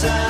inside